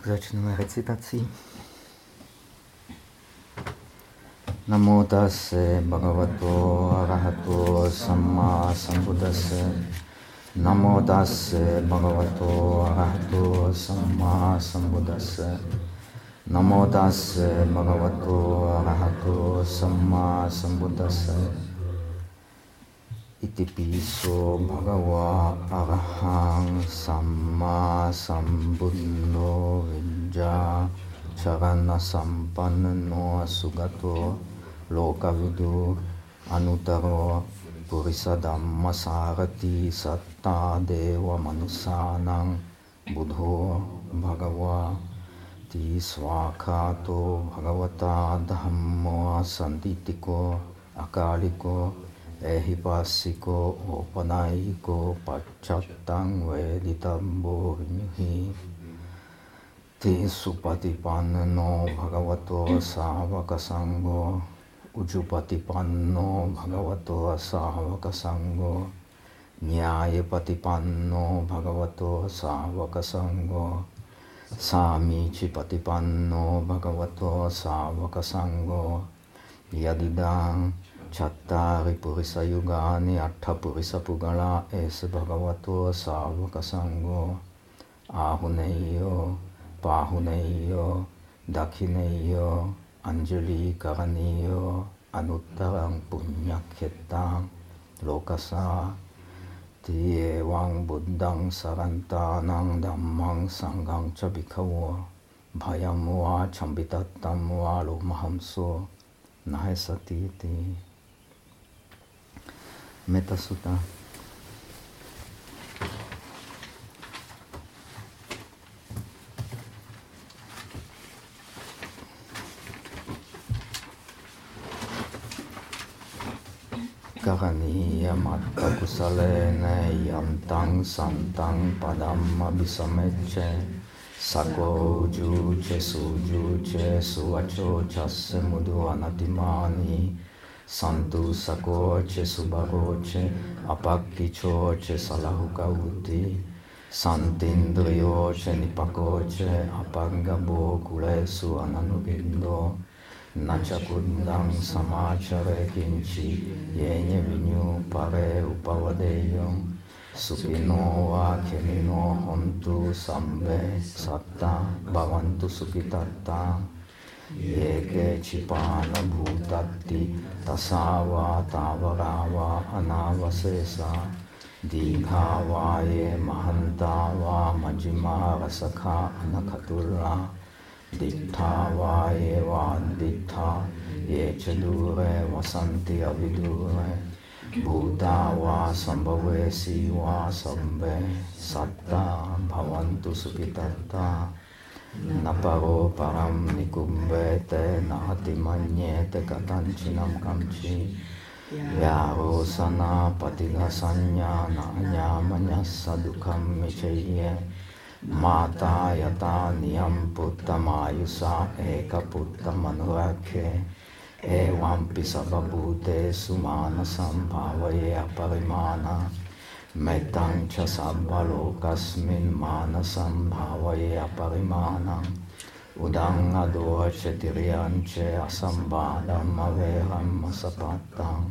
Tak začneme recitací. Namo tase bhagavato arahato samma sambuddhase. Namo tase bhagavato arahato samma sambuddhase. Namo tase bhagavato arahato samma sambuddhase. Itipiso bhagava arahang samma sambuddho vijja charana sampanno sugato lokavidu anutaro purisa dhamma sarati satta deva manusanang buddho bhagava ti swakato bhagavata dhammo santitiko akaliko ehipassiko opanayiko pachattang veditambo vinyuhi ti supatipanno bhagavato savaka sangho ujupatipanno bhagavato savaka sangho nyayapatipanno bhagavato savaka sangho samicipatipanno bhagavato savaka sangho yadidang Chattari Purisa Yugani Atta Purisa Pugala Es Bhagavato Savaka Sangho Ahuneyo Pahuneyo Dakhineyo Anjali Karaniyo Anuttarang Punyakhetang Lokasa Tiewang Buddhang Sarantanang Dhammang Sanghang Chabikawo Bhayam wa Chambitattam wa Lomahamso Nahesati Metta Sutta. Karaniya matta kusalene yantang santang padam abhisameche sako juche sujuche suvacho chasse mudu anatimani santu sakoche subagoche apakkichoche salahukauti santindriyoche nipakoche apangabo kulesu ananugindo nachakundang samachare kinchi yenye vinyu pare upavadeyong sukino va khenino hontu sambe satta bhavantu sukitatta. Yeke chipana bhutatti tasava tavarava anavasesa dīghāvāye mahantava majjima rasakha diṭṭhāvāye vādiṭṭhā ye ca dure vasanti avidure bhūtāvā sambhavesi vā sambe satta bhavantu sukitatta नपो परम निकुंभत नाति मन्येत कथंचिनम कंचि व्यावोसना पतिसंज्ञा नान्या मनः स माता यता नियं पुत्रमायुषा एकपुत्रमनुवाख्ये एवंपि सर्वभूतेषु मानसं भावये अपरिमाना Mettang cha sabbalokasmin manasambhavaye aparimanam Udang adoce tiriance asambadam aveham asapattam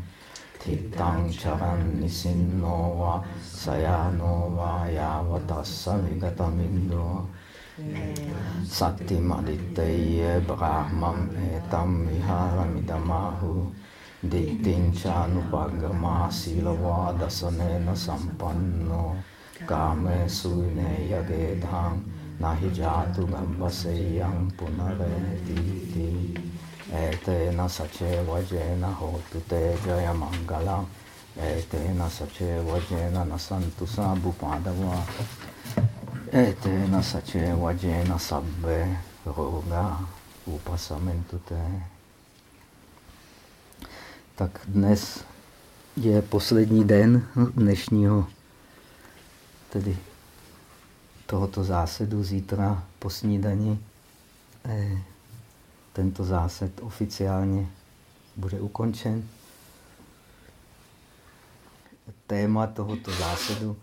Tittang charan nisinno va sayano va yavatassa vigatamindo Sattimaditeye brahmam etam viharamidamahu दिक्तिञ्चानुपगमा शीलवादसनेन सम्पन्नो। कामे सुविने नि न हि जातु गम्बसेयं पुनरेतीति। एतेन सचेवजेन होतु ते जयमङ्गलम्, एतेन सचेवजेन न सन्तु साबुपादवा एतेन सचेवजेन सब्बे रोगा, उपशमन्तु ते। Tak dnes je poslední den dnešního tedy tohoto zásedu zítra po snídani eh, tento zásed oficiálně bude ukončen. Téma tohoto zásedu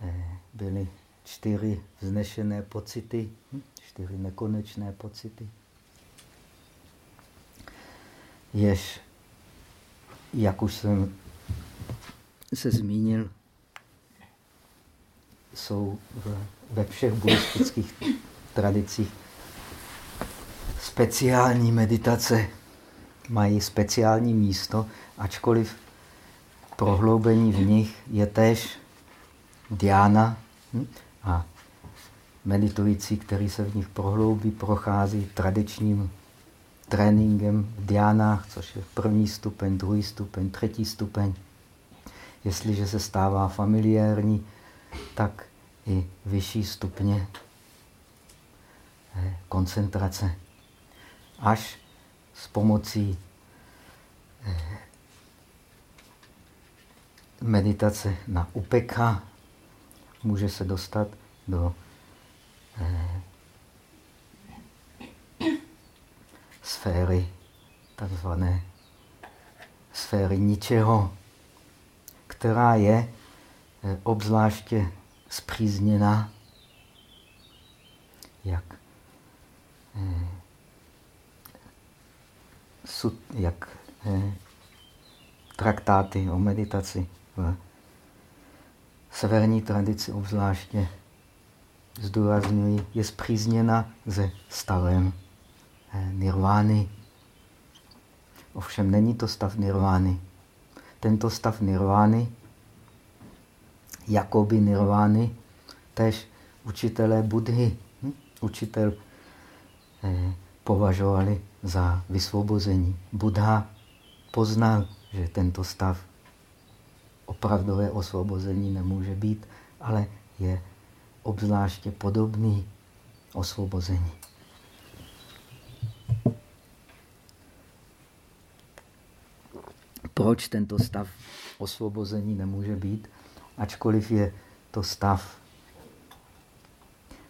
eh, byly čtyři vznešené pocity, čtyři nekonečné pocity. Jež, jak už jsem se zmínil, jsou ve všech buddhistických tradicích speciální meditace, mají speciální místo, ačkoliv prohloubení v nich je též diána hm? a meditující, který se v nich prohloubí, prochází tradičním tréninkem v diánách, což je první stupeň, druhý stupeň, třetí stupeň. Jestliže se stává familiární, tak i vyšší stupně eh, koncentrace. Až s pomocí eh, meditace na upeka může se dostat do eh, sféry, takzvané sféry ničeho, která je eh, obzvláště zpřízněna, jak, eh, jak eh, traktáty o meditaci v severní tradici obzvláště zdůrazňují, je zpřízněna se stavem nirvány. Ovšem není to stav nirvány. Tento stav nirvány, jakoby nirvány, tež učitelé Budhy, hm? učitel eh, považovali za vysvobození. Buddha poznal, že tento stav opravdové osvobození nemůže být, ale je obzvláště podobný osvobození. Proč tento stav osvobození nemůže být, ačkoliv je to stav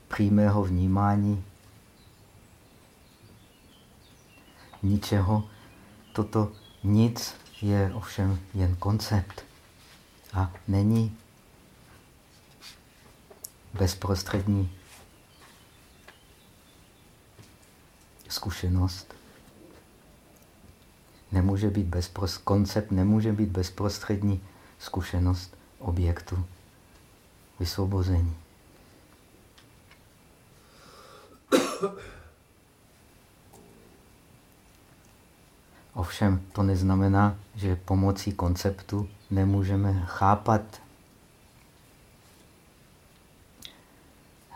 přímého vnímání ničeho, toto nic je ovšem jen koncept a není bezprostřední zkušenost. Nemůže být bezpros... Koncept nemůže být bezprostřední zkušenost objektu vysvobození. Ovšem to neznamená, že pomocí konceptu nemůžeme chápat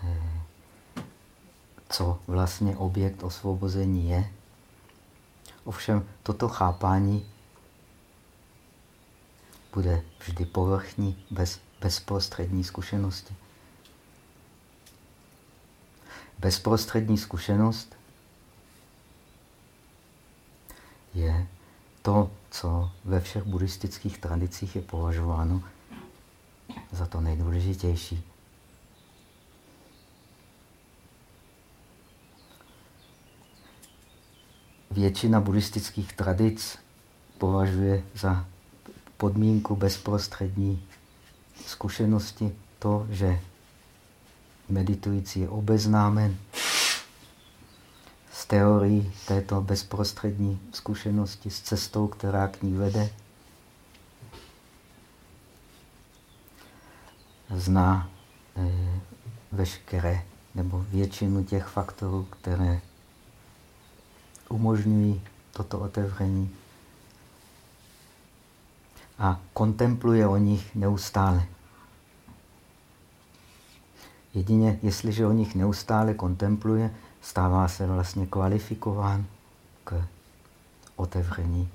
eh, co vlastně objekt osvobození je. Ovšem toto chápání bude vždy povrchní, bez bezprostřední zkušenosti. Bezprostřední zkušenost je to, co ve všech buddhistických tradicích je považováno za to nejdůležitější. Většina buddhistických tradic považuje za podmínku bezprostřední zkušenosti to, že meditující je obeznámen teorií této bezprostřední zkušenosti s cestou, která k ní vede. Zná eh, veškeré nebo většinu těch faktorů, které umožňují toto otevření a kontempluje o nich neustále. Jedině, jestliže o nich neustále kontempluje, stává se vlastně kvalifikován k otevření.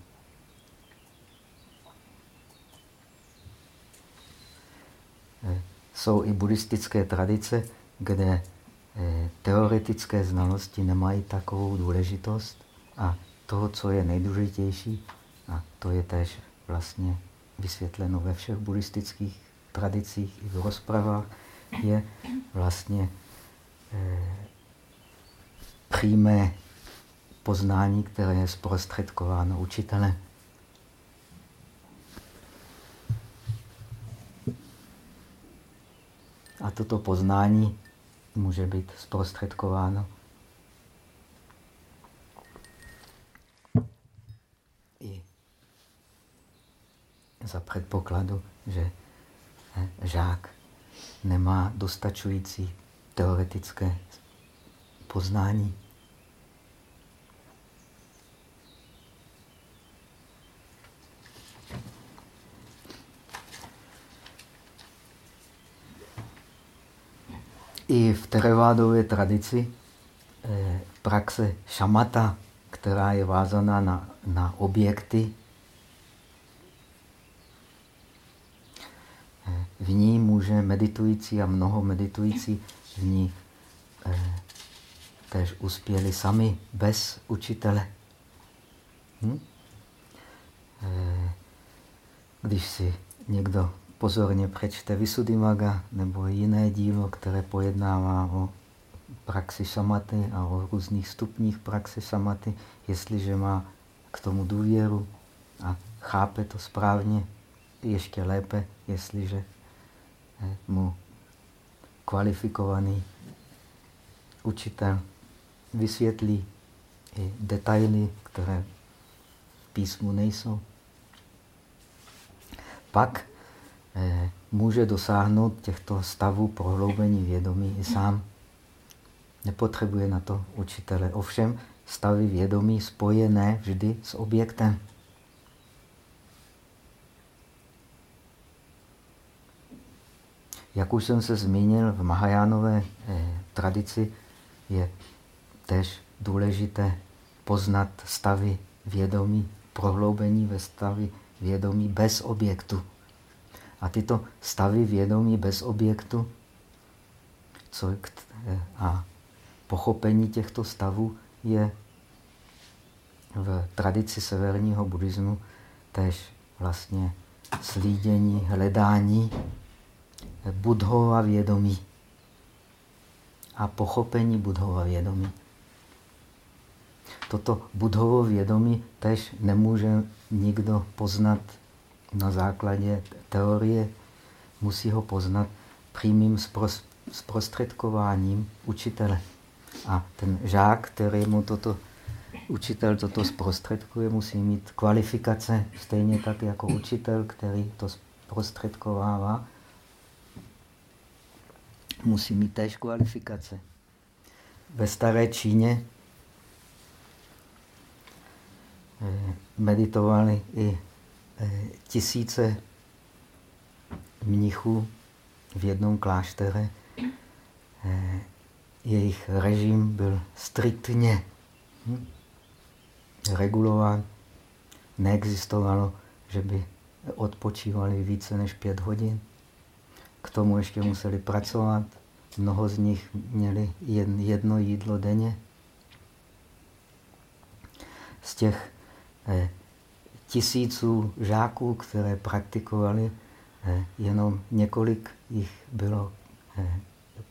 Eh, jsou i buddhistické tradice, kde teoretické znalosti nemají takovou důležitost a to, co je nejdůležitější, a to je též vlastně vysvětleno ve všech buddhistických tradicích i v rozpravách, je vlastně eh, přímé poznání, které je zprostředkováno učitelem. A toto poznání může být zprostředkováno i za předpokladu, že eh, žák nemá dostačující teoretické poznání. I v terevádové tradici eh, praxe šamata, která je vázaná na, na objekty, eh, v ní může meditující a mnoho meditující v ní eh, tež uspěli sami bez učitele. Hm? Když si někdo pozorně přečte Visuddhimaga nebo jiné dílo, které pojednává o praxi samaty a o různých stupních praxi samaty, jestliže má k tomu důvěru a chápe to správně, ještě lépe, jestliže mu kvalifikovaný učitel vysvětlí i detaily, které v písmu nejsou. Pak může dosáhnout těchto stavů prohloubení vědomí i sám. Nepotřebuje na to učitele. Ovšem stavy vědomí spojené vždy s objektem. Jak už jsem se zmínil, v Mahajánové eh, tradici je tež důležité poznat stavy vědomí, prohloubení ve stavy vědomí bez objektu. A tyto stavy vědomí bez objektu co, a pochopení těchto stavů je v tradici severního buddhismu tež vlastně slídění, hledání budhova vědomí a pochopení budhova vědomí. Toto budhovo vědomí tež nemůže nikdo poznat na základě teorie, musí ho poznat přímým zprostředkováním učitele. A ten žák, který mu toto učitel toto zprostředkuje, musí mít kvalifikace, stejně tak jako učitel, který to zprostředkovává, musí mít též kvalifikace. Ve staré Číně eh, meditovali i tisíce mnichů v jednom kláštere. Eh, jejich režim byl striktně hm, regulován. Neexistovalo, že by odpočívali více než pět hodin. K tomu ještě museli pracovat. Mnoho z nich měli jedno jídlo denně. Z těch eh, tisíců žáků, které praktikovali, eh, jenom několik jich bylo eh,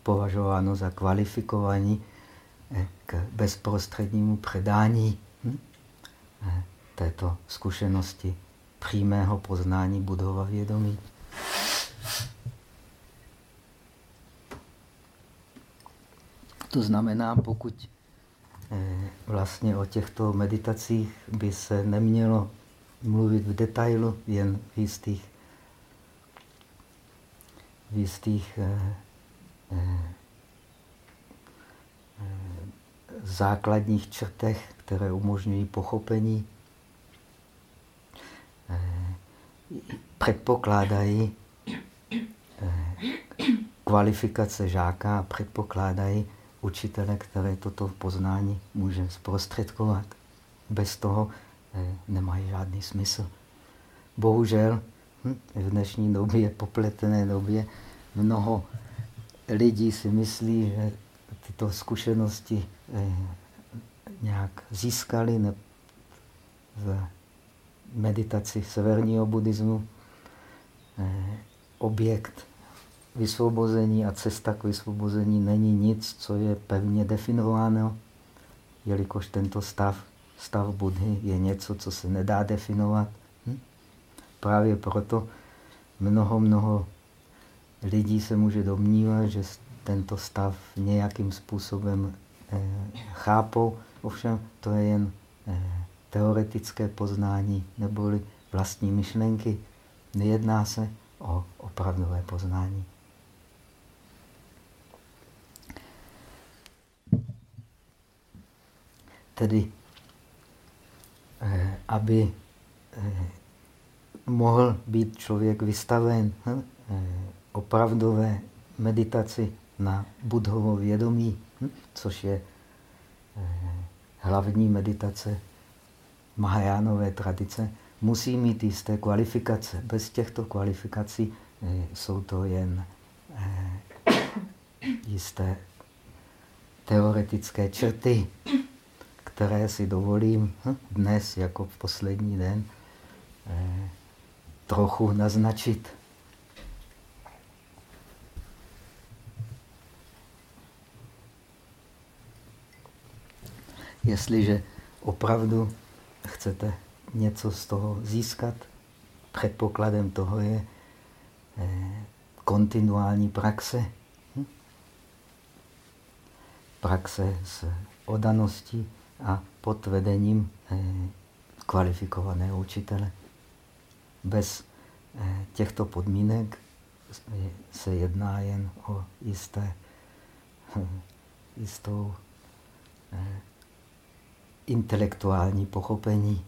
považováno za kvalifikovaní eh, k bezprostřednímu předání hm, této zkušenosti přímého poznání budova vědomí. To znamená, pokud vlastně o těchto meditacích by se nemělo mluvit v detailu, jen v jistých, v jistých eh, eh, eh, základních črtech, které umožňují pochopení, eh, předpokládají eh, kvalifikace žáka a předpokládají učitele, které toto poznání může zprostředkovat. Bez toho nemají žádný smysl. Bohužel hm, v dnešní době, popletené době, mnoho lidí si myslí, že tyto zkušenosti eh, nějak získali v meditaci severního buddhismu. Eh, objekt vysvobození a cesta k vysvobození není nic, co je pevně definováno, jelikož tento stav stav Budhy je něco, co se nedá definovat. Hm? Právě proto mnoho, mnoho lidí se může domnívat, že tento stav nějakým způsobem eh, chápou, ovšem to je jen eh, teoretické poznání neboli vlastní myšlenky. Nejedná se o opravdové poznání. Tedy, aby eh, mohl být člověk vystaven eh, opravdové meditaci na budhovo vědomí, hm, což je hlavní meditace Mahajánové tradice, musí mít jisté kvalifikace. Bez těchto kvalifikací jsou to jen jisté teoretické črty které si dovolím hm, dnes jako v poslední den eh, trochu naznačit. Jestliže opravdu chcete něco z toho získat, předpokladem toho je eh, kontinuální praxe. Hm? Praxe s odaností, a pod vedením eh, kvalifikovaného učitele. Bez eh, těchto podmínek se jedná jen o jisté, jistou eh, intelektuální pochopení,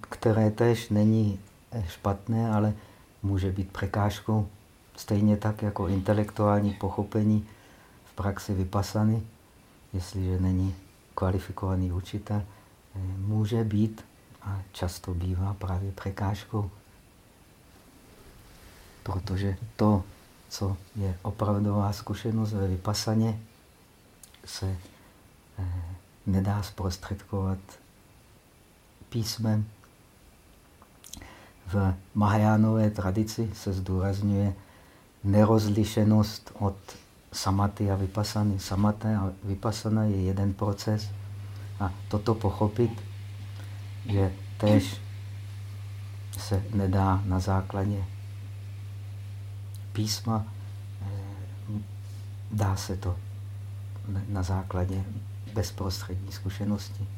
které tež není špatné, ale může být překážkou. Stejně tak jako intelektuální pochopení v praxi vypasany jestliže není kvalifikovaný učitel, eh, může být a často bývá právě překážkou. Protože to, co je opravdová zkušenost ve vypasaně, se eh, nedá zprostředkovat písmem. V Mahajánové tradici se zdůrazňuje nerozlišenost od samaty a vypasany. Samata a vypasana je jeden proces. A toto pochopit, že tež se nedá na základě písma, eh, dá se to na základě bezprostřední zkušenosti.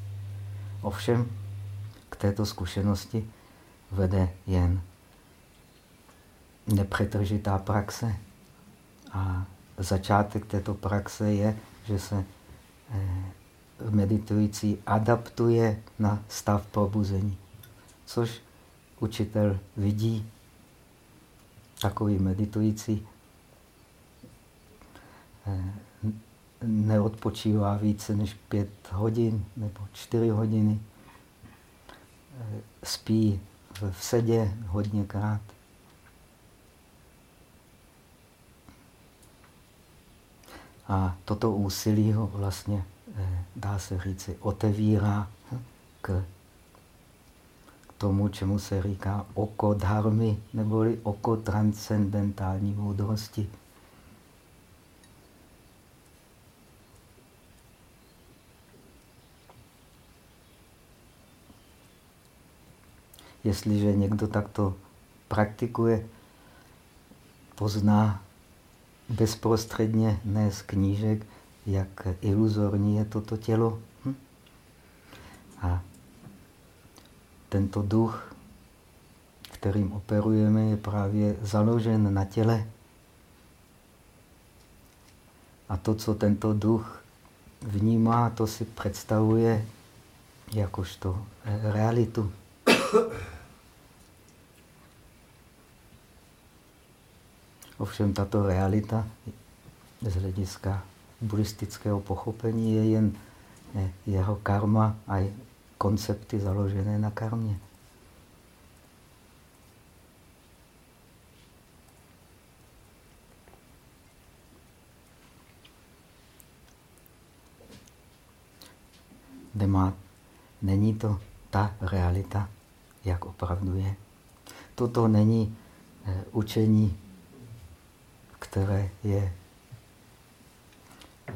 Ovšem, k této zkušenosti vede jen nepřetržitá praxe a začátek této praxe je, že se eh, meditující adaptuje na stav probuzení, což učitel vidí. Takový meditující eh, neodpočívá více než pět hodin nebo čtyři hodiny. Eh, spí v sedě hodněkrát. A toto úsilí ho vlastně, eh, dá se říci, otevírá hm, k tomu, čemu se říká oko dharmy, neboli oko transcendentální moudrosti. Jestliže někdo takto praktikuje, pozná bezprostředně, ne z knížek, jak iluzorní je toto tělo. Hm? A tento duch, kterým operujeme, je právě založen na těle. A to, co tento duch vnímá, to si představuje jakožto realitu. Ovšem tato realita z hlediska buddhistického pochopení je jen jeho karma a koncepty založené na karmě. Nemá, není to ta realita, jak opravdu je. Toto není eh, učení které je eh,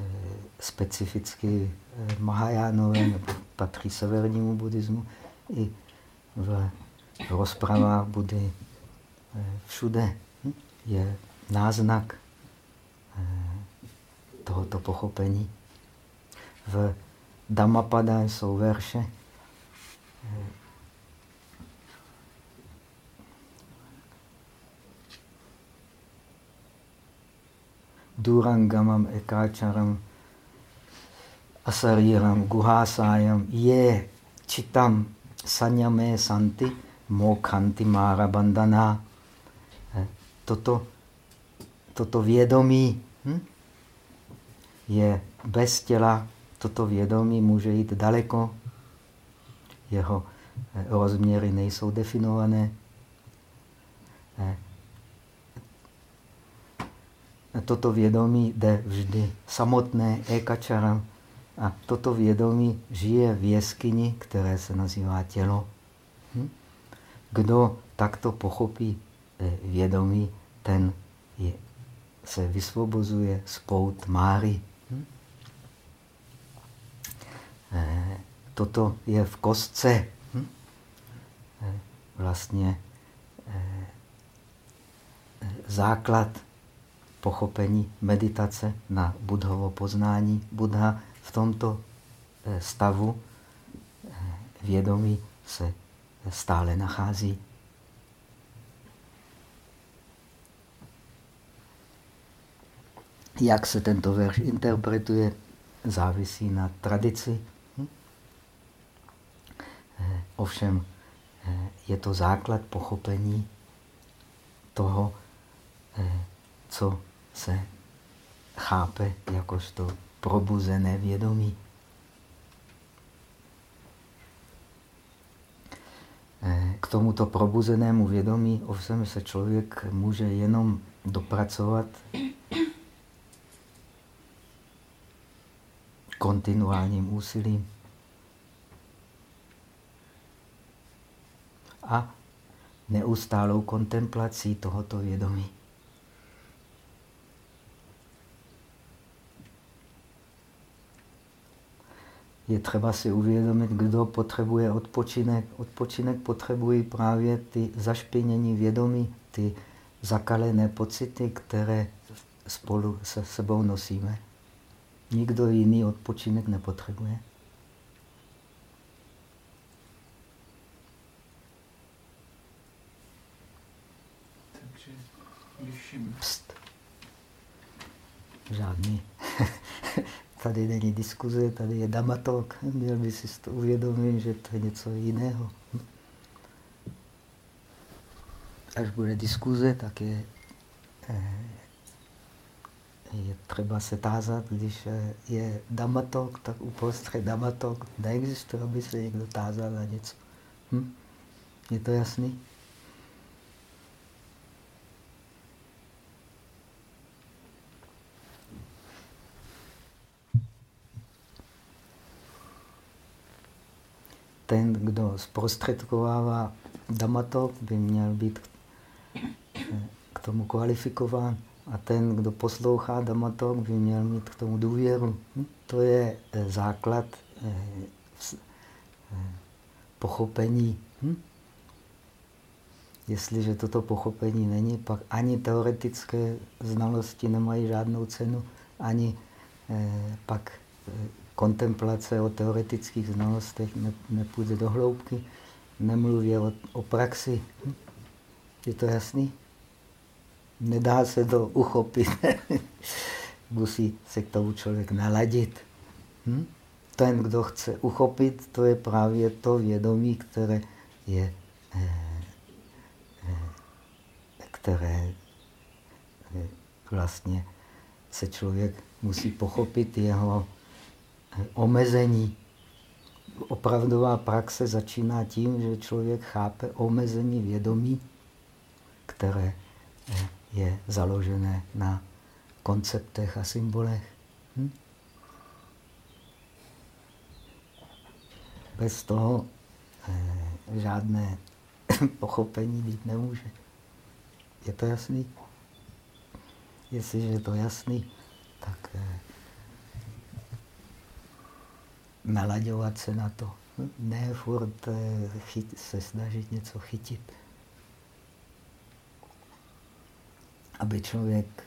specificky eh, Mahajánové nebo patří severnímu buddhismu, i v rozpravách Budy eh, všude. Hm? je náznak tohoto pochopení. V Dhammapada jsou verše, Durangamam ekáčaram asariram guhasayam je čitam sanyame santi mokhanti mara bandana. Toto, toto vědomí hm, je bez těla, toto vědomí může jít daleko, jeho eh, rozměry nejsou definované. Toto vědomí jde vždy samotné ekačara a toto vědomí žije v jeskyni, které se nazývá tělo. Hm? Kdo takto pochopí eh, vědomí, ten je, se vysvobozuje z pout Máry. Hm? Eh, toto je v kostce. Hm? Eh, vlastně základ pochopení meditace na budhovo poznání. Buddha v tomto eh, stavu eh, vědomí se stále nachází. Jak se tento verš interpretuje, závisí na tradici. Hm? Eh, ovšem, je to základ pochopení toho, co se chápe jakožto probuzené vědomí. Eh, k tomuto probuzenému vědomí ovšem se člověk může jenom dopracovat kontinuálním úsilím. A neustálou kontemplací tohoto vědomí. Je třeba si uvědomit, kdo potřebuje odpočinek. Odpočinek potřebují právě ty zašpinění vědomí, ty zakalené pocity, které spolu se sebou nosíme. Nikdo jiný odpočinek nepotřebuje. Takže když. Pst. Žádný. Tady není diskuze, tady je damatok. Měl by si to uvědomit, že to je něco jiného. Až bude diskuze, tak je, eh, je třeba se tázat, když eh, je damatok, tak uprostřed damatok neexistuje, aby se někdo tázal na něco. Hm? Je to jasný? Ten, kdo zprostředkovává damatok, by měl být k tomu kvalifikován. A ten, kdo poslouchá damatok, by měl mít k tomu důvěru. Hm? To je eh, základ eh, eh, pochopení. Hm? Jestliže toto pochopení není, pak ani teoretické znalosti nemají žádnou cenu, ani pak kontemplace o teoretických znalostech ne, nepůjde do hloubky, nemluví o, o praxi. Je to jasný? Nedá se to uchopit. Musí se k tomu člověk naladit. Hm? Ten, kdo chce uchopit, to je právě to vědomí, které je, eh, eh, které eh, vlastně se člověk musí pochopit jeho omezení. Opravdová praxe začíná tím, že člověk chápe omezení vědomí, které eh, je založené na konceptech a symbolech. Hm? Bez toho eh, žádné pochopení být nemůže. Je to jasný? Jestliže je to jasný, tak eh, nalaďovat se na to. Ne furt chyt, se snažit něco chytit. aby člověk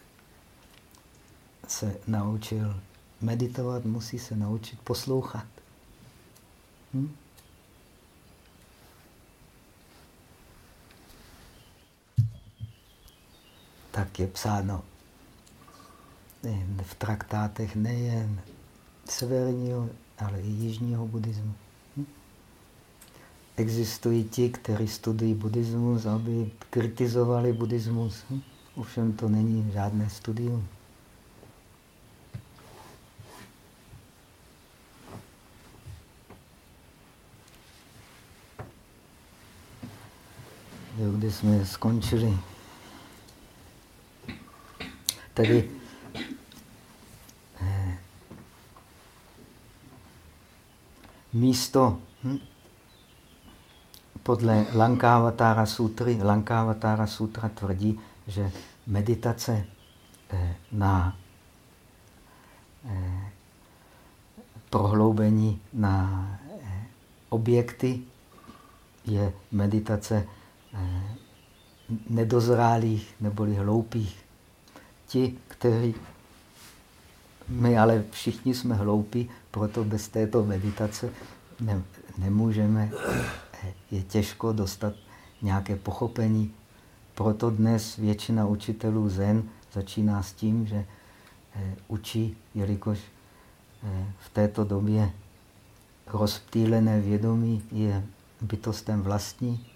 se naučil meditovat, musí se naučit poslouchat. Hm? Tak je psáno v traktátech nejen severního, ale i jižního buddhismu. Hm? Existují ti, kteří studují buddhismus, aby kritizovali buddhismus. Hm? Ovšem to není žádné studium. Kde jsme skončili. Tedy místo hm, podle Lankavatara sutry, Lankavatara sutra tvrdí, že meditace eh, na eh, prohloubení na eh, objekty je meditace Eh, nedozrálých neboli hloupých. Ti, kteří my ale všichni jsme hloupí, proto bez této meditace ne, nemůžeme, eh, je těžko dostat nějaké pochopení. Proto dnes většina učitelů Zen začíná s tím, že eh, učí, jelikož v této době rozptýlené vědomí je bytostem vlastní,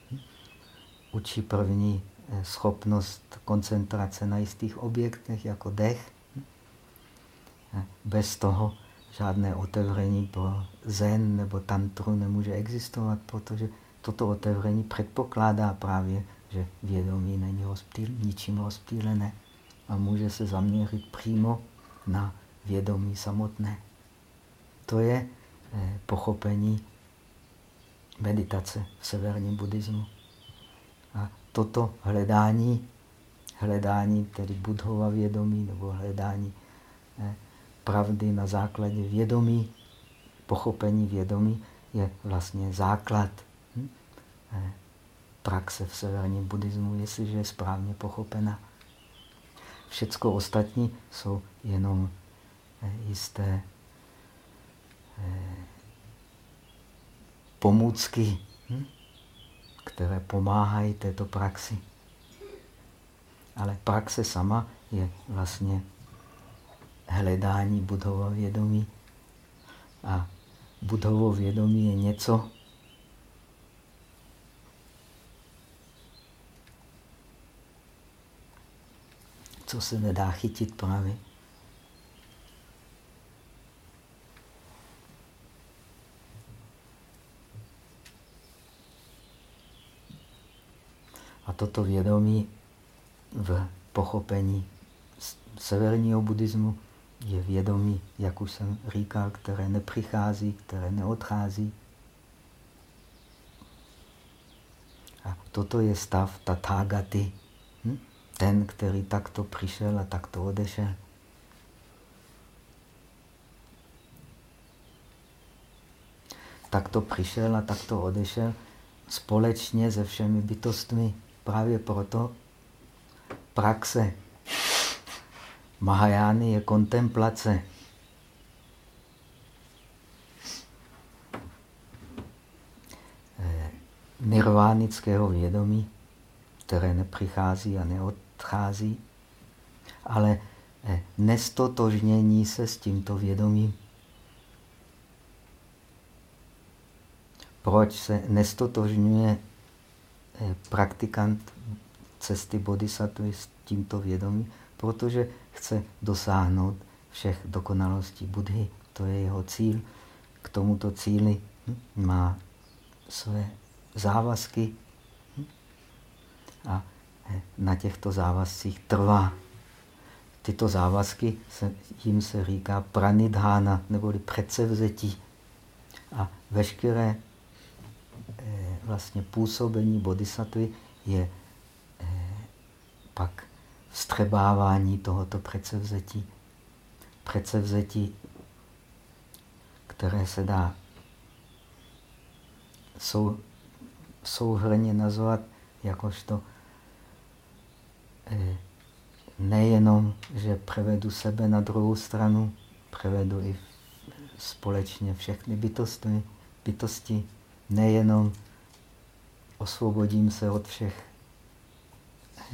učí první eh, schopnost koncentrace na jistých objektech, jako dech. Bez toho žádné otevření pro zen nebo tantru nemůže existovat, protože toto otevření předpokládá právě, že vědomí není rozptýl, ničím rozptýlené a může se zaměřit přímo na vědomí samotné. To je eh, pochopení meditace v severním buddhismu. A toto hledání, hledání tedy budhova vědomí nebo hledání eh, pravdy na základě vědomí, pochopení vědomí je vlastně základ hm, eh, praxe v severním buddhismu, jestliže je správně pochopena. Všecko ostatní jsou jenom eh, jisté pomůcky. Hm? které pomáhají této praxi. Ale praxe sama je vlastně hledání budhova vědomí. A budhovo vědomí je něco, co se nedá chytit právě. A toto vědomí v pochopení severního buddhismu je vědomí, jak už jsem říkal, které nepřichází, které neodchází. A toto je stav tathagaty, hm? ten, který takto přišel a takto odešel. Takto přišel a takto odešel společně se všemi bytostmi. Právě proto praxe Mahajány je kontemplace. Eh, nirvánického vědomí, které nepřichází a neodchází, ale eh, nestotožnění se s tímto vědomím. Proč se nestotožňuje Eh, praktikant cesty bodhisattva s tímto vědomím, protože chce dosáhnout všech dokonalostí Budhy. To je jeho cíl. K tomuto cíli má své závazky a na těchto závazcích trvá. Tyto závazky, se, jim se říká pranidhána, neboli předsevzetí. A veškeré Eh, vlastně působení bodhisattvy je eh, pak vstřebávání tohoto předsevzetí. Předsevzetí, které se dá sou, souhrně nazvat jakožto eh, nejenom, že převedu sebe na druhou stranu, převedu i společně všechny bytosti, bytosti nejenom osvobodím se od všech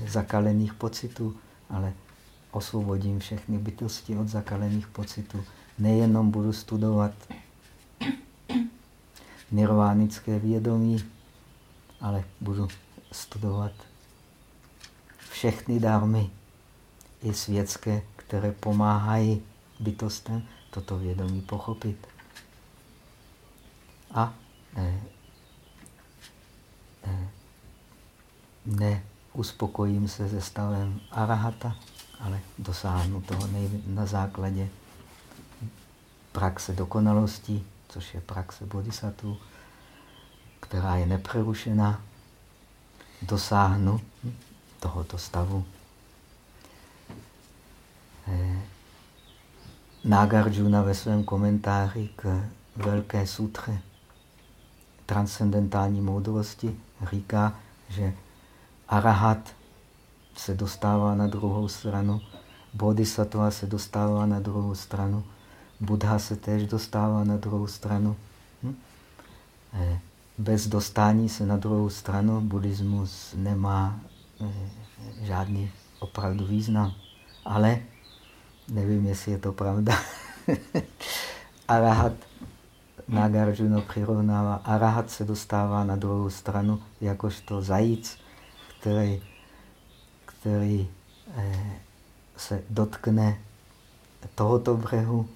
zakalených pocitů, ale osvobodím všechny bytosti od zakalených pocitů. Nejenom budu studovat nirvánické vědomí, ale budu studovat všechny dármy, i světské, které pomáhají bytostem toto vědomí pochopit. A eh, eh, neuspokojím se se stavem arahata, ale dosáhnu toho na základě praxe dokonalosti, což je praxe bodhisattva, která je nepřerušená, dosáhnu tohoto stavu. Eh, Nagarjuna ve svém komentáři k Velké sutře transcendentální moudrosti říká, že arahat se dostává na druhou stranu, bodhisattva se dostává na druhou stranu, Buddha se též dostává na druhou stranu. Hm? Eh, bez dostání se na druhou stranu buddhismus nemá eh, žádný opravdu význam. Ale nevím, jestli je to pravda. Arahat Nagarjuna přirovnává. Arahat se dostává na druhou stranu jakožto zajíc, který, který eh, se dotkne tohoto břehu,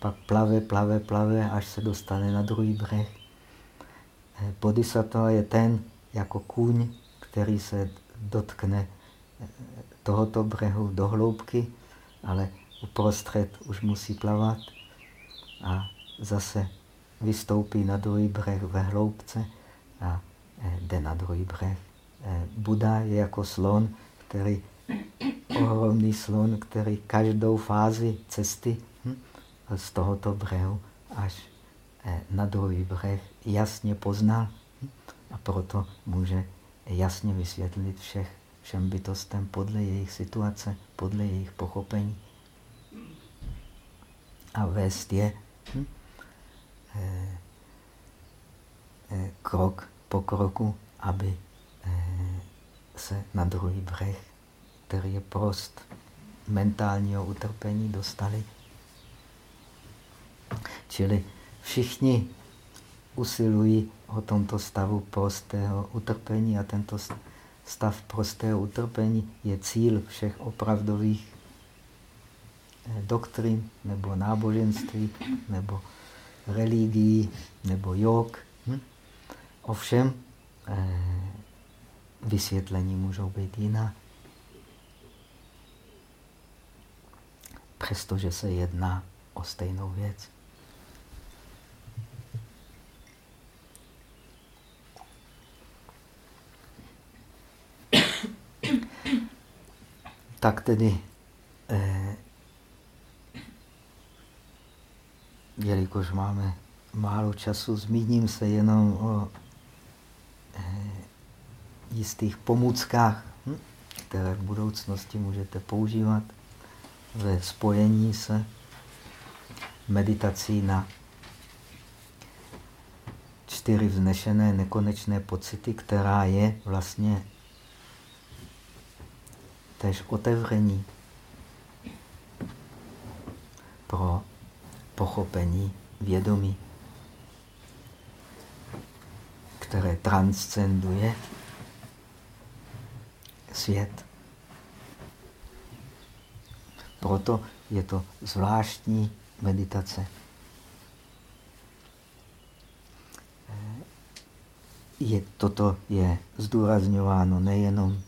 pak plave, plave, plave, až se dostane na druhý břeh. Eh, bodhisattva je ten jako kůň, který se dotkne eh, tohoto břehu do hloubky, ale uprostřed už musí plavat a zase vystoupí na druhý břeh ve hloubce a jde na druhý břeh. Eh, Buda je jako slon, který, ohromný slon, který každou fázi cesty hm, z tohoto břehu až eh, na druhý břeh jasně poznal hm, a proto může jasně vysvětlit všech, všem bytostem podle jejich situace, podle jejich pochopení. A vést je hm, eh, krok po kroku, aby se na druhý břeh, který je prost mentálního utrpení, dostali. Čili všichni usilují o tomto stavu prostého utrpení a tento stav prostého utrpení je cíl všech opravdových doktrin, nebo náboženství, nebo religií, nebo jog. Hm? Ovšem, eh, vysvětlení můžou být jiná. Přestože se jedná o stejnou věc. Tak tedy eh, jelikož máme málo času, zmíním se jenom o jistých pomůckách, hm, které v budoucnosti můžete používat ve spojení se meditací na čtyři vznešené nekonečné pocity, která je vlastně tež otevření pro pochopení vědomí, které transcenduje svět. Proto je to zvláštní meditace. Je, toto je zdůrazňováno nejenom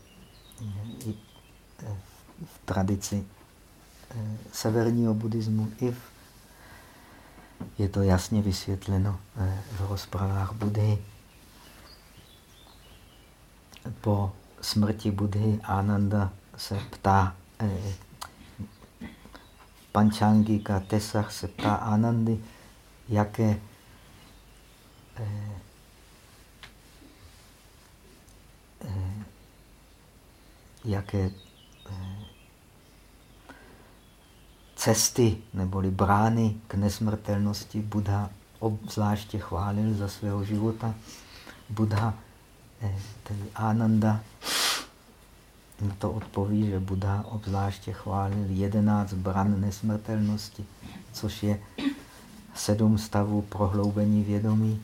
v tradici eh, severního buddhismu, i v je to jasně vysvětleno eh, v rozprávách Budhy. Po smrti Budhy Ananda se ptá, eh, Panchangika Tesach se ptá Anandy, jaké eh, jaké cesty neboli brány k nesmrtelnosti Buddha obzvláště chválil za svého života. Buddha, eh, tedy Ananda, na to odpoví, že Buddha obzvláště chválil jedenáct bran nesmrtelnosti, což je sedm stavů prohloubení vědomí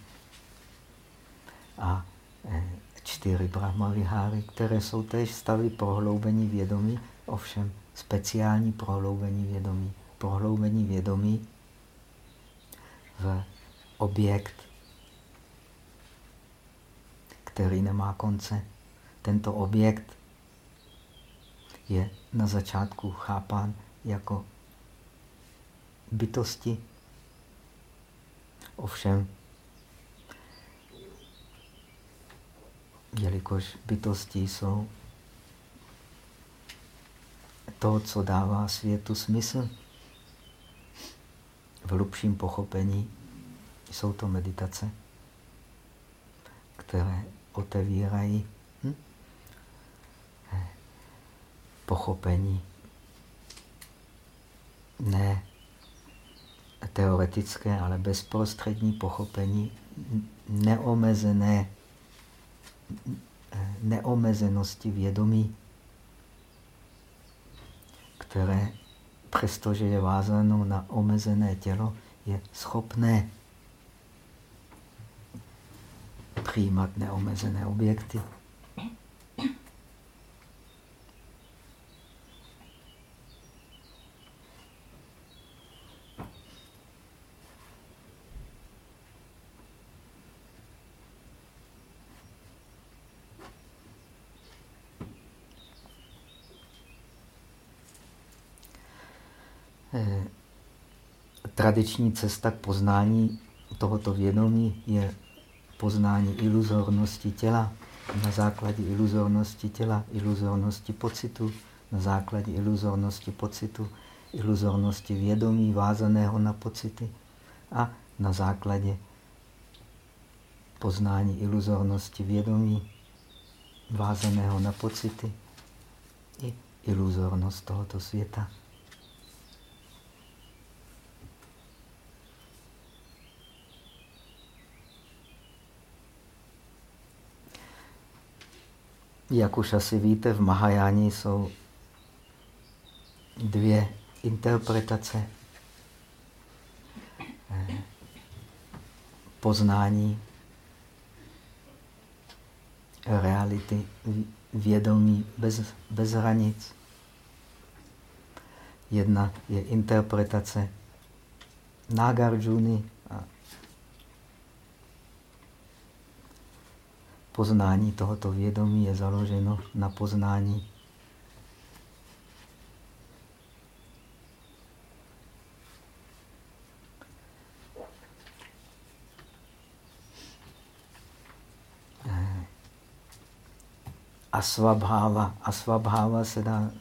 a eh, čtyři brahmaviháry, které jsou též stavy prohloubení vědomí, ovšem speciální prohloubení vědomí. Prohloubení vědomí v objekt, který nemá konce. Tento objekt je na začátku chápán jako bytosti. Ovšem, jelikož bytosti jsou to, co dává světu smysl, v hlubším pochopení jsou to meditace, které otevírají hm? pochopení ne teoretické, ale bezprostřední pochopení neomezené neomezenosti vědomí, které přestože je vázáno na omezené tělo, je schopné přijímat neomezené objekty. Eh, tradiční cesta k poznání tohoto vědomí je poznání iluzornosti těla. Na základě iluzornosti těla, iluzornosti pocitu, na základě iluzornosti pocitu, iluzornosti vědomí vázaného na pocity a na základě poznání iluzornosti vědomí vázaného na pocity i iluzornost tohoto světa. Jak už asi víte, v Mahajáni jsou dvě interpretace eh, poznání reality vědomí bez, bez hranic. Jedna je interpretace Nagarjuna poznání tohoto vědomí je založeno na poznání asvabháva. Asvabháva se dá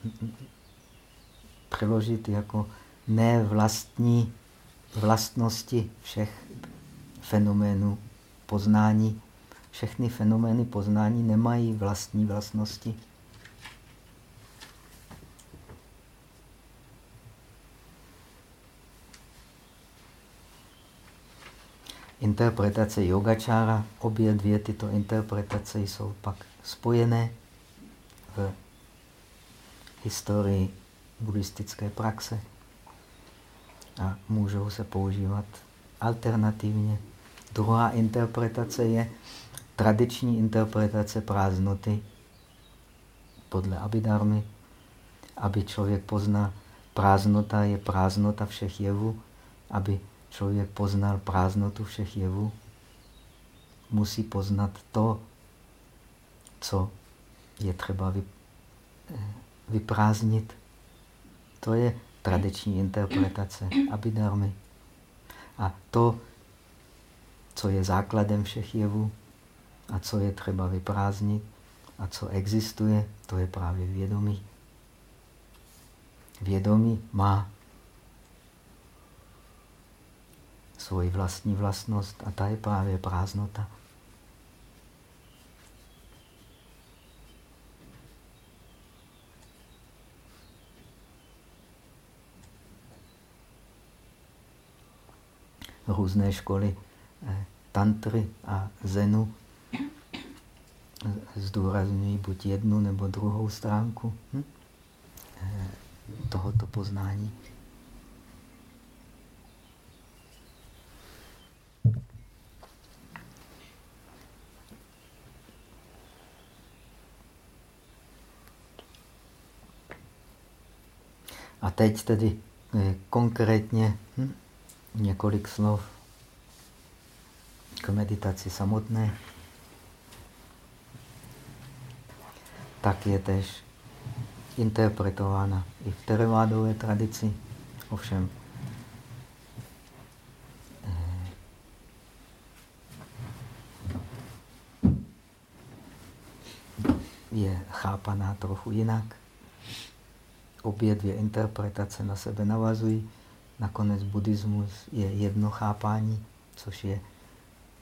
přeložit jako nevlastní vlastnosti všech fenoménů poznání všechny fenomény poznání nemají vlastní vlastnosti. Interpretace yogačára, obě dvě tyto interpretace jsou pak spojené v historii buddhistické praxe a můžou se používat alternativně. Druhá interpretace je tradiční interpretace prázdnoty podle Abidarmy, aby člověk poznal, prázdnota je prázdnota všech jevů, aby člověk poznal prázdnotu všech jevů, musí poznat to, co je třeba vyprázdnit. To je tradiční interpretace Abidarmy. A to, co je základem všech jevů, a co je třeba vyprázdnit a co existuje, to je právě vědomí. Vědomí má svoji vlastní vlastnost a ta je právě prázdnota. různé školy eh, tantry a zenu zdůrazňují buď jednu nebo druhou stránku hm? Eh, tohoto poznání. A teď tedy eh, konkrétně hm, několik slov k meditaci samotné. Tak je tež interpretována i v terevádové tradici. Ovšem eh, je chápaná trochu jinak obě dvě interpretace na sebe navazují. Nakonec buddhismus je jedno chápání, což je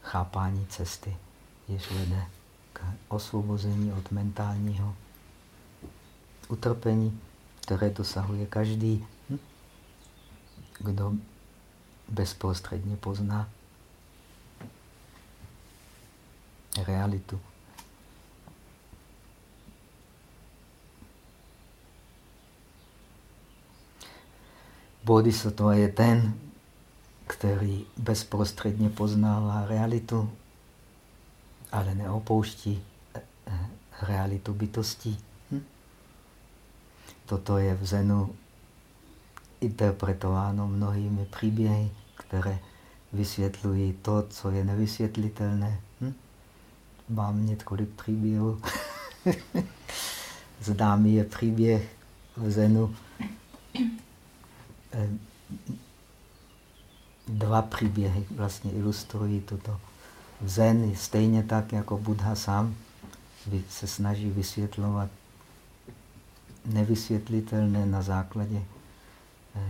chápání cesty, jež vede k osvobození od mentálního utrpení, které dosahuje každý, hm? kdo bezprostředně pozná realitu. Bodhisattva je ten, který bezprostředně poznává realitu, ale neopouští eh, eh, realitu bytostí. Hm? Toto je v Zenu interpretováno mnohými příběhy, které vysvětlují to, co je nevysvětlitelné. Hm? Mám několik příběhů. Známý je příběh v Zenu Eh, dva příběhy vlastně ilustrují toto. Zen stejně tak jako Buddha sám se snaží vysvětlovat nevysvětlitelné na základě eh,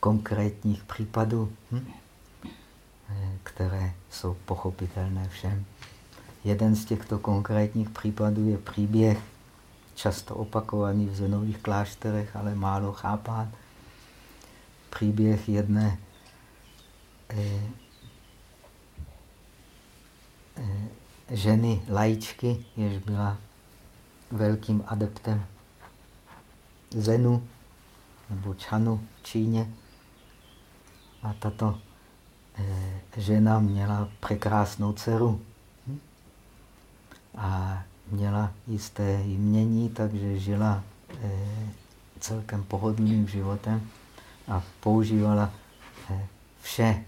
konkrétních případů, hm? eh, které jsou pochopitelné všem. Jeden z těchto konkrétních případů je příběh, často opakovaný v zenových klášterech, ale málo chápán, příběh jedné eh, ženy lajčky, jež byla velkým adeptem Zenu nebo Čanu v Číně. A tato eh, žena měla překrásnou dceru. Hm? A měla jisté jmění, takže žila celkem pohodlným životem a používala eh, vše,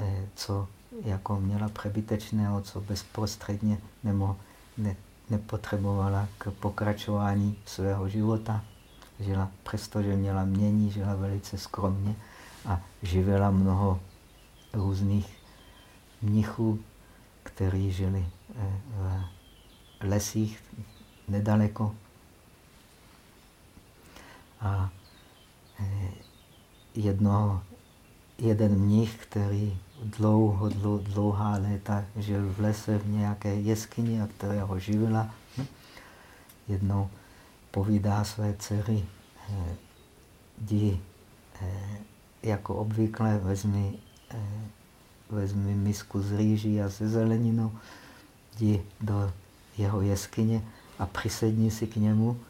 eh, co jako měla přebytečného, co bezprostředně nebo ne, nepotřebovala k pokračování svého života. Žila, přestože měla mění, žila velice skromně a živila mnoho různých mnichů, kteří žili eh, v lesích nedaleko. A jedno, jeden mnich, který dlouho, dlouho, dlouhá léta žil v lese v nějaké jeskyni a kterého živila. Hm? Jednou povídá své dcery, eh, jdi eh, jako obvykle vezmi, eh, vezmi misku z rýží a se zeleninou, jdi do jeho jeskyně a přisedni si k němu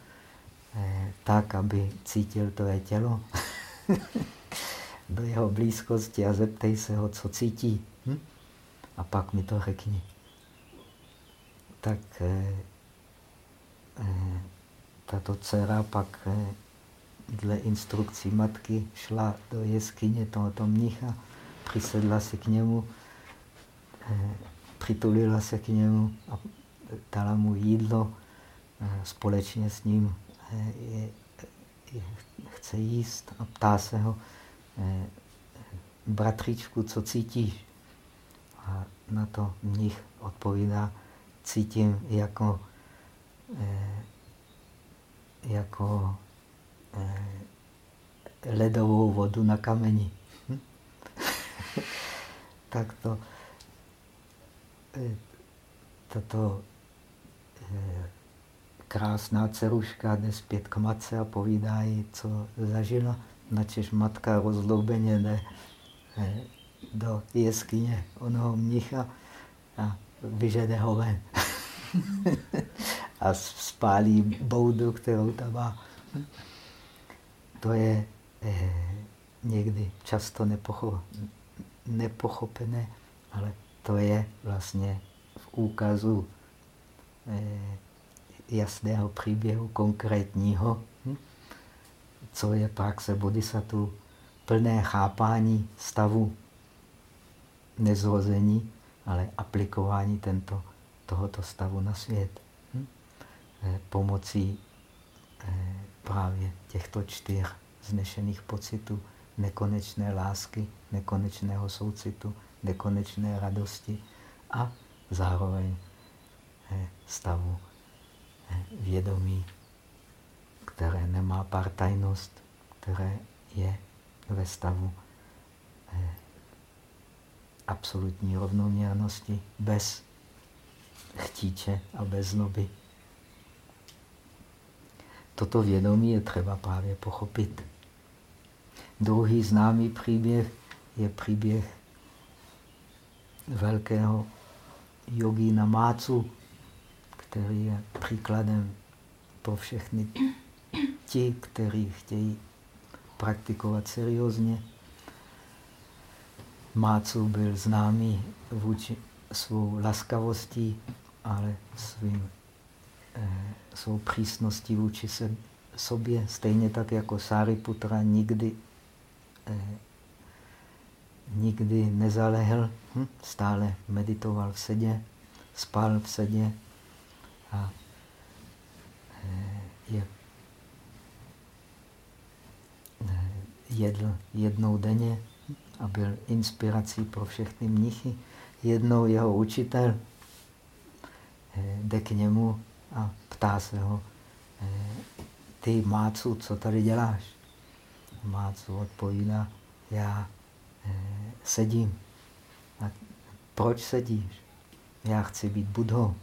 tak, aby cítil tvé tělo. do jeho blízkosti a zeptej se ho, co cítí. Hm? A pak mi to řekni. Tak eh, eh, tato dcera pak eh, dle instrukcí matky šla do jeskyně tohoto mnicha, přisedla si k němu, eh, přitulila se k němu a dala mu jídlo, eh, společně s ním eh, je, je, chce jíst a ptá se ho, bratříčku, co cítíš? A na to mnich odpovídá, cítím jako, eh, jako eh, ledovou vodu na kameni. Hm? tak to, tato krásná ceruška jde zpět k matce a povídá jí, co zažila. Načež matka rozloubeně jde eh, do jeskyně onoho mnicha a vyžede ho ven. a spálí boudu, kterou tam má. To je eh, někdy často nepocho, nepochopené, ale to je vlastně v úkazu eh, jasného příběhu konkrétního? Co je praxe bodhisattva, plné chápání stavu nezrození, ale aplikování tento, tohoto stavu na svět. Hm? Eh, pomocí eh, právě těchto čtyř znešených pocitů, nekonečné lásky, nekonečného soucitu, nekonečné radosti a zároveň eh, stavu vědomí, které nemá partajnost, které je ve stavu absolutní rovnoměrnosti bez chtíče a bez zloby. Toto vědomí je třeba právě pochopit. Druhý známý příběh je příběh velkého jogína Mácu, který je příkladem pro všechny ti, kteří chtějí praktikovat seriózně. Mácu byl známý vůči svou laskavostí, ale svým, eh, svou přísností vůči se, sobě, stejně tak jako Sáriputra nikdy, eh, nikdy nezalehl, hm? stále meditoval v sedě, spal v sedě a eh, je, eh, jedl jednou denně a byl inspirací pro všechny mnichy. Jednou jeho učitel eh, jde k němu a ptá se ho, eh, ty Mácu, co tady děláš? Mácu odpovídá, já eh, sedím. A proč sedíš? Já chci být budhou.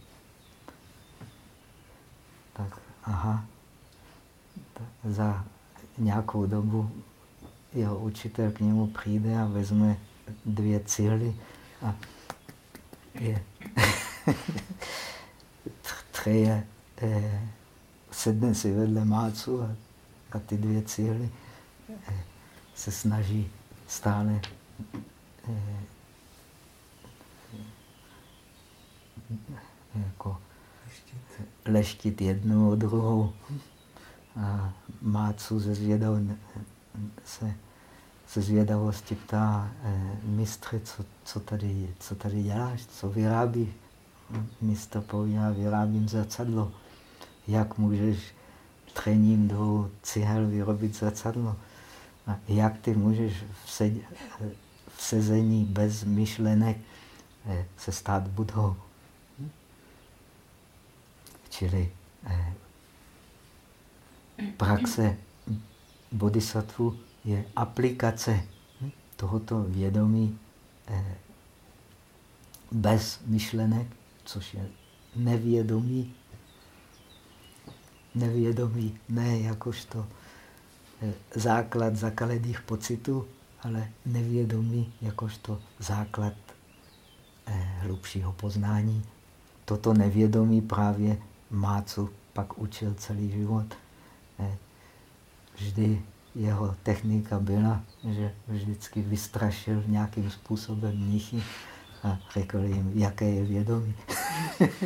Tak aha, za nějakou dobu jeho učitel k němu přijde a vezme dvě cíly a je třeje eh, sedne si vedle mácu a, a ty dvě cíly eh, se snaží stále eh, jako leštit jednu druhou. A mácu ze zvědou se ze zvědavosti ptá eh, mistře, co, co, tady, co tady děláš, co vyrábíš. Mistr povídá, vyrábím zrcadlo. Jak můžeš trením do cihel vyrobit zrcadlo? A jak ty můžeš v, sed, v sezení bez myšlenek eh, se stát budhou? Čili eh, praxe bodhisattva je aplikace tohoto vědomí eh, bez myšlenek, což je nevědomí. Nevědomí ne jakožto eh, základ zakaledých pocitů, ale nevědomí jakožto základ eh, hlubšího poznání. Toto nevědomí právě Mácu pak učil celý život. Vždy jeho technika byla, že vždycky vystrašil nějakým způsobem mnichy a řekl jim, jaké je vědomí.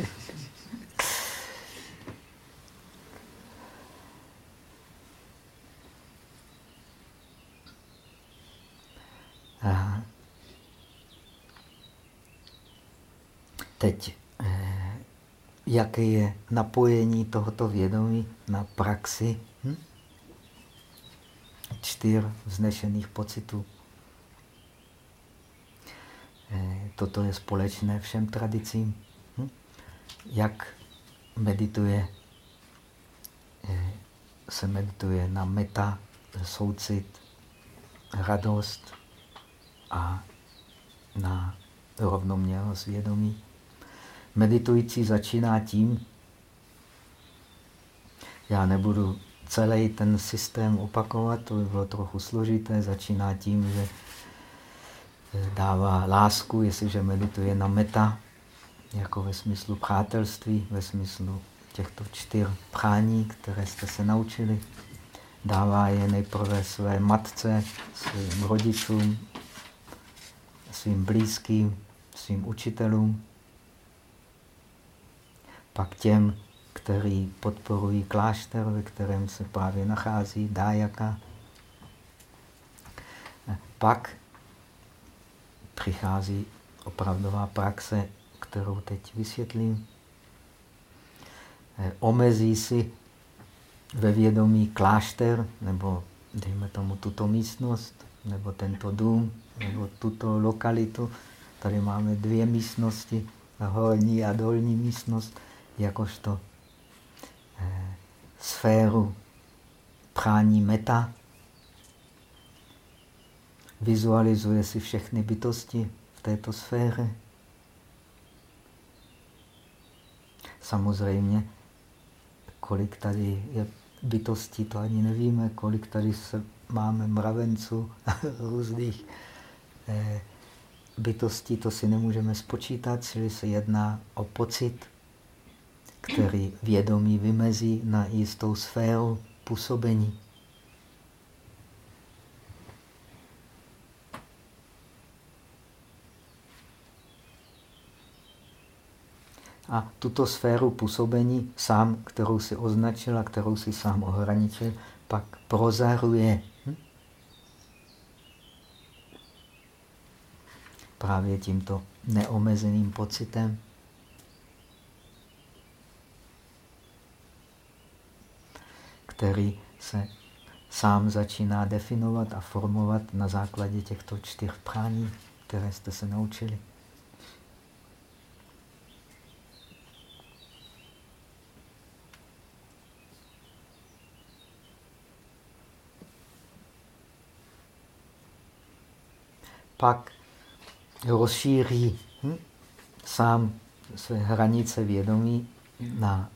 a teď, eh, jaké je napojení tohoto vědomí na praxi? Čtyř vznešených pocitů. Eh, toto je společné všem tradicím. Hm? Jak medituje, eh, se medituje na meta, soucit, radost a na rovnoměrnost vědomí. Meditující začíná tím, já nebudu celý ten systém opakovat, to by bylo trochu složité. Začíná tím, že dává lásku, jestliže medituje na meta, jako ve smyslu přátelství, ve smyslu těchto čtyř prání, které jste se naučili. Dává je nejprve své matce, svým rodičům, svým blízkým, svým učitelům, pak těm, kteří podporují klášter, ve kterém se právě nachází dájaka. Pak přichází opravdová praxe, kterou teď vysvětlím. Omezí si ve vědomí klášter, nebo dejme tomu tuto místnost, nebo tento dům, nebo tuto lokalitu. Tady máme dvě místnosti, horní a dolní místnost, jakožto sféru prání meta. Vizualizuje si všechny bytosti v této sféře. Samozřejmě, kolik tady je bytostí, to ani nevíme, kolik tady se máme mravenců různých eh, bytostí, to si nemůžeme spočítat, čili se jedná o pocit, který vědomí vymezí na jistou sféru působení. A tuto sféru působení sám, kterou si označil a kterou si sám ohraničil, pak prozaruje. Hm? Právě tímto neomezeným pocitem. Který se sám začíná definovat a formovat na základě těchto čtyř prání, které jste se naučili. pak rozšíří hm, sám své hranice vědomí na,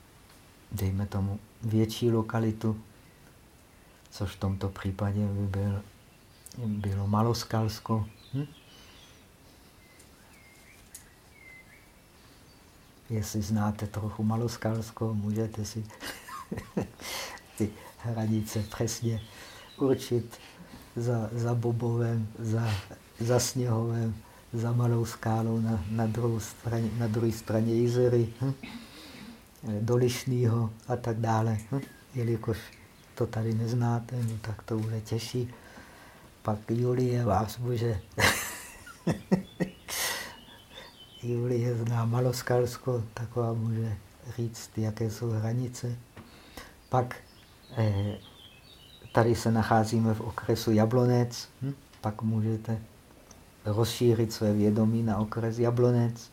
dejme tomu, větší lokalitu, což v tomto případě by byl, bylo Maloskalsko. Hm? Jestli znáte trochu Maloskalsko, můžete si ty hranice přesně určit za, za Bobovem, za za sněhovem, za malou skálou na, na, druhou straně, na druhé straně jezery, hm? Do Lišného a tak dále. Hm? Jelikož to tady neznáte, no tak to bude těžší. Pak Julie vás může... Julie zná Maloskalsko, tak vám může říct, jaké jsou hranice. Pak eh, tady se nacházíme v okresu Jablonec, hm? pak můžete rozšířit své vědomí na okres Jablonec.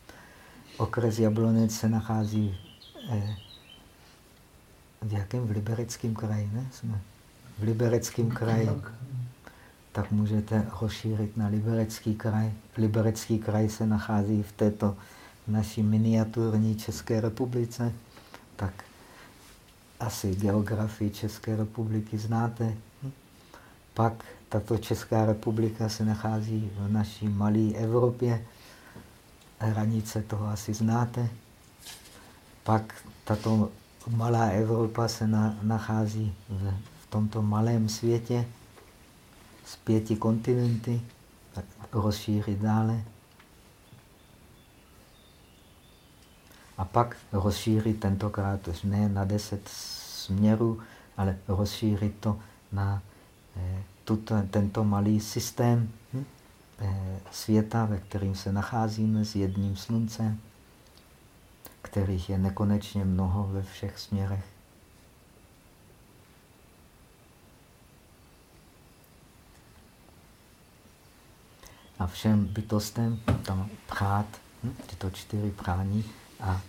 Okres Jablonec se nachází v jakém? V Libereckém kraji, ne? Jsme v Libereckém kraji. Tak můžete rozšířit na Liberecký kraj. Liberecký kraj se nachází v této naší miniaturní České republice. Tak asi geografii České republiky znáte. Pak tato Česká republika se nachází v naší malé Evropě. Hranice toho asi znáte. Pak tato malá Evropa se na, nachází v, v tomto malém světě z pěti kontinenty, rozšířit dále. A pak rozšířit tentokrát už ne na deset směrů, ale rozšířit to na eh, tuto, tento malý systém hm, eh, světa, ve kterém se nacházíme s jedním sluncem, kterých je nekonečně mnoho ve všech směrech. A všem bytostem tam prát, hm, tyto čtyři prání a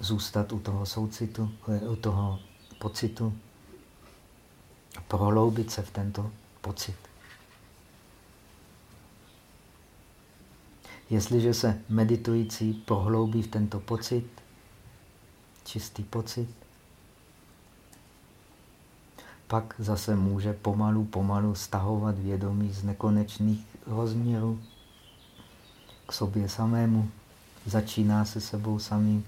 zůstat u toho soucitu, u toho pocitu a prohloubit se v tento pocit. Jestliže se meditující prohloubí v tento pocit, čistý pocit, pak zase může pomalu, pomalu stahovat vědomí z nekonečných rozměrů k sobě samému. Začíná se sebou samým.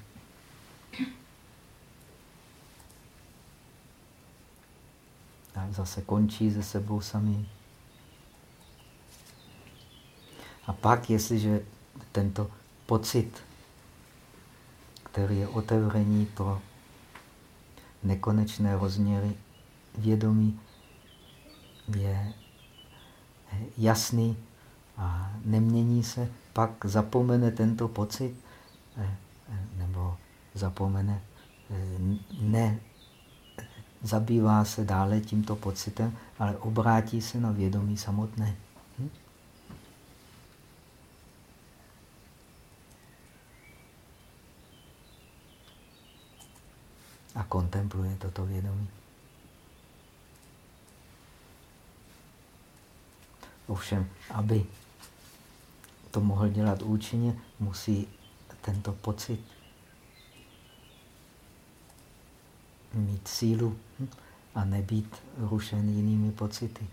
A zase končí se sebou samým. A pak, jestliže tento pocit, který je otevření pro nekonečné rozměry vědomí, je jasný a nemění se, pak zapomene tento pocit, eh, eh, nebo zapomene, eh, ne zabývá se dále tímto pocitem, ale obrátí se na vědomí samotné. A kontempluje toto vědomí. Ovšem, aby to mohl dělat účinně, musí tento pocit mít sílu hm, a nebýt rušen jinými pocity.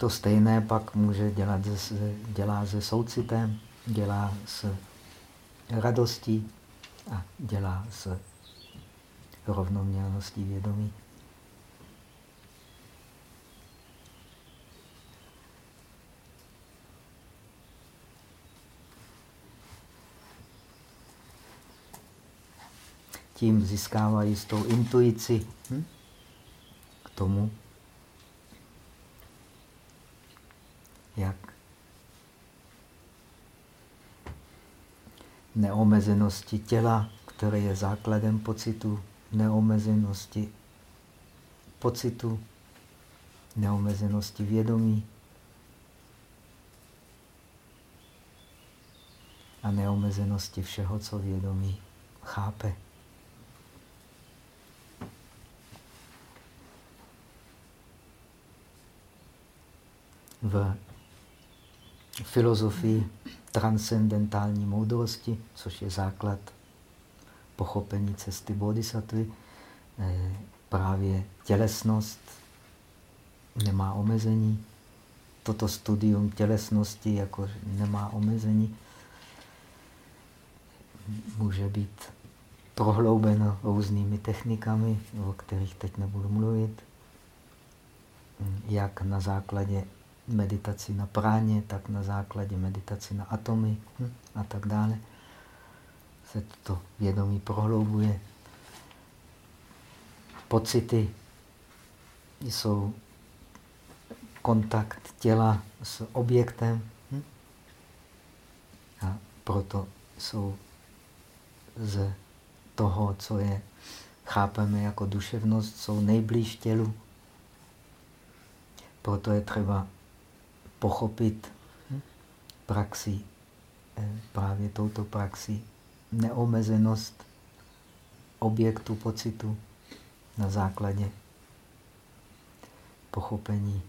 To stejné pak může dělat se, dělá se soucitem, dělá s radostí a dělá s rovnoměrností vědomí. Tím získávají jistou intuici hm? k tomu, jak neomezenosti těla, které je základem pocitu, neomezenosti pocitu, neomezenosti vědomí a neomezenosti všeho, co vědomí chápe. V filozofii transcendentální moudrosti, což je základ pochopení cesty bodhisattvy, eh, právě tělesnost nemá omezení. Toto studium tělesnosti jako nemá omezení, může být prohloubeno různými technikami, o kterých teď nebudu mluvit, jak na základě meditaci na práně, tak na základě meditaci na atomy hm, a tak dále se to vědomí prohloubuje. Pocity jsou kontakt těla s objektem hm? a proto jsou z toho, co je chápeme jako duševnost, jsou nejblíž tělu. Proto je třeba pochopit praxi, eh, právě touto praxi neomezenost objektu pocitu na základě pochopení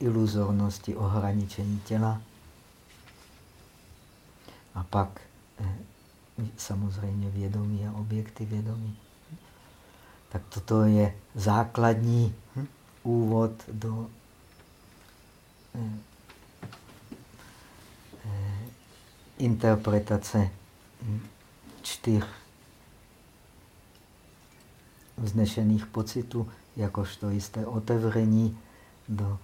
iluzornosti ohraničení těla. A pak eh, samozřejmě vědomí a objekty vědomí. Tak toto je základní hm, úvod do interpretace čtyř vznešených pocitů, jakožto jisté otevření do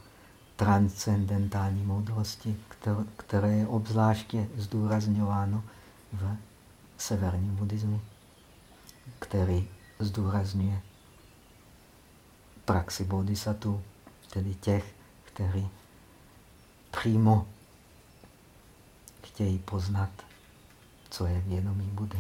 transcendentální moudrosti, které je obzvláště zdůrazňováno v severním buddhismu, který zdůrazňuje praxi bodhisattva, tedy těch, kteří přímo chtějí poznat co je vědomí Budy.